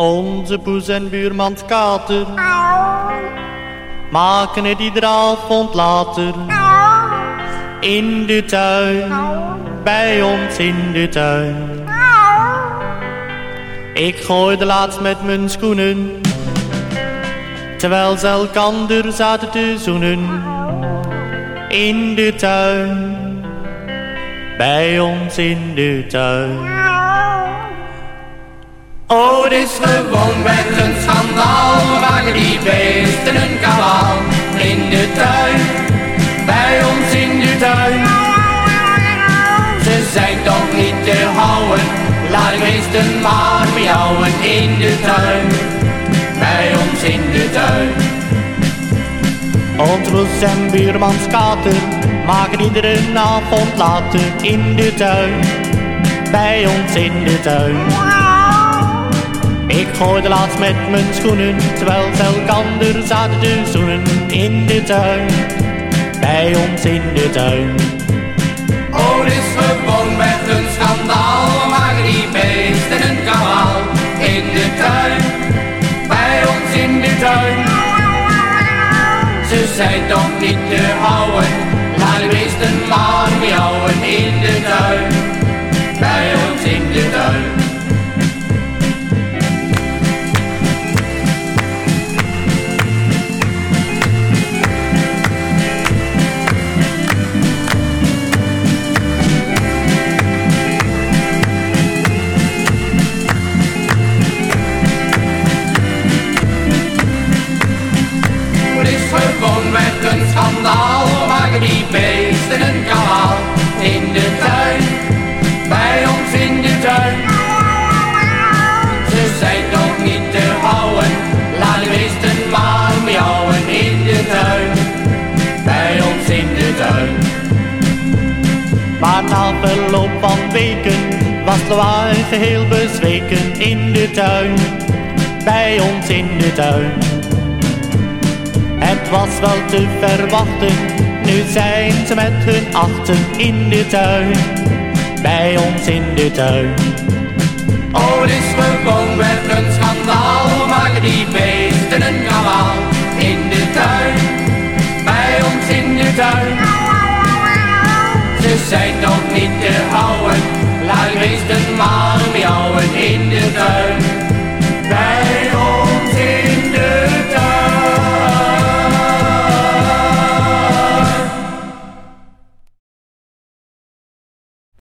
Onze poes en buurmans kater. Maken het iedere avond later. In de tuin, bij ons in de tuin. Ik gooide laatst met mijn schoenen, terwijl ze elkander zaten te zoenen. In de tuin, bij ons in de tuin. Oh, het is met een schandaal. Maken die beesten een kabaal. In de tuin, bij ons in de tuin. Ze zijn toch niet te houden. Laat de beesten maar miauwen in de tuin. Bij ons in de tuin. Ons roes en buurmans kater maken iedere avond later in de tuin. Bij ons in de tuin. Gooide laatst met mijn schoenen, terwijl ze elkander zaten te zoenen in de tuin. Bij ons in de tuin. Oh, is gewoon met een schandaal. We maken die beesten een kabaal. In de tuin, bij ons in de tuin. Ze zijn toch niet te houden. Verloop van weken was lawaai geheel bezweken in de tuin. Bij ons in de tuin. Het was wel te verwachten, nu zijn ze met hun achten in de tuin. Bij ons in de tuin. ze zijn toch niet te houden. Laat beesten maan miauwen in de tuin.